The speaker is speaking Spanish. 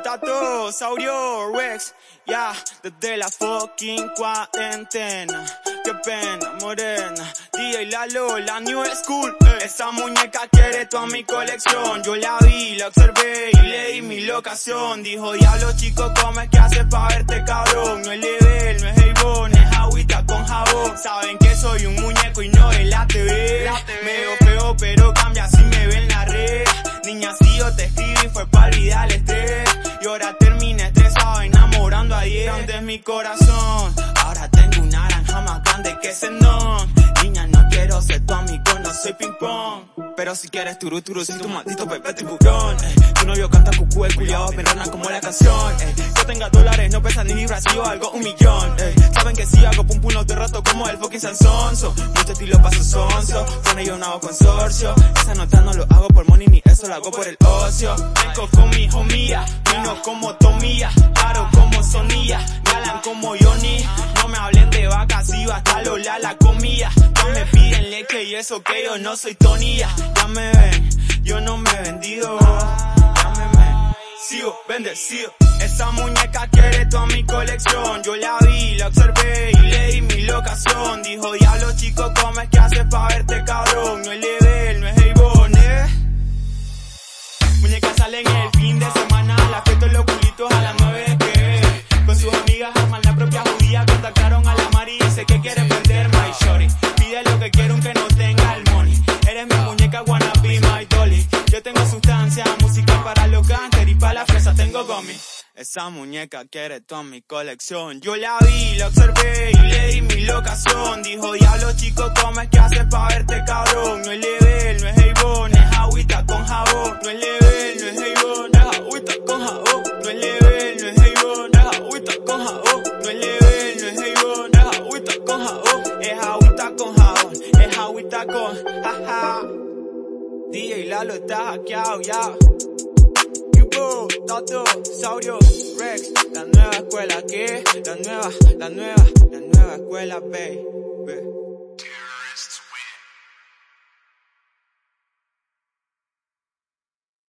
Tato, Saurio, Rex, ya, desde la fucking cuarentena. Qué pena, morena. DJ Lalo, la new school. Esa muñeca quiere toda mi colección. Yo la vi, la observé y leí mi locación. Dijo, diablo chico, ¿cómo es que haces pa' verte cabrón? No es level, no es Avon, es agüita con jabón. Saben que soy un muñeco y no es la TV. Me veo feo, pero cambia si me ven la red. Niña, si te escribí fue para olvidar el estrés. Y ahora terminé estresado enamorando a diez. Antes mi corazón, ahora tengo una naranja más grande que ese no. Niña, no quiero ser tu amigo, no soy ping pong. Pero si quieres turu turu, si tu maldito pepe tiburón. Eh. Tu novio canta cucú, el culiao rana como la canción. Eh. Yo tenga dólares, no pesa ni libras, yo algo un millón. Eh. Que si hago pum pum no te roto como el fucking Sansonso. Mucho estilo paso sonso, con ellos no hago consorcio. Esa nota no lo hago por money ni eso lo hago por el ocio. Vengo con mi homía, vino como Tomía, claro como Sonía, galan como Johnny. No me hablen de vacas, iba hasta Lola la comida. Ya me piden leche y eso que yo no soy Tonía. Ya me ven, yo no me he vendido. Ya me ven, sigo bendecido. Esa muñeca quiere toda mi colección. Yo la vi, la observé mi. Dijo, diablo chico, ¿cómo es que haces pa' verte cabrón? No es level, no es Avon, eh. Muñeca salen el fin de semana, la fiesta los culitos a las nueve que Con sus amigas arman la propia judía, contactaron a la Mari y dice que quiere perder my shorty. Pide lo que quiero aunque no tenga el money. Eres mi muñeca wanna be my dolly. Yo tengo sustancia, música para los gangsters y para la fresa tengo gummy. Esa muñeca quiere toda mi colección. Yo la vi, la observé y leí mi locación. Dijo, diablo chico, ¿cómo es que haces pa' verte cabrón? No es level, no es Avon, es agüita con jabón. No es level, no es Avon, es agüita con jabón. No es level, no es Avon, es agüita con jabón. No es level, no es Avon, es agüita con jabón. Es agüita con jabón, es agüita con jaja. DJ Lalo está hackeado ya. Tato, Saurio, Rex, la nueva escuela que, la nueva, la nueva, la nueva escuela, babe.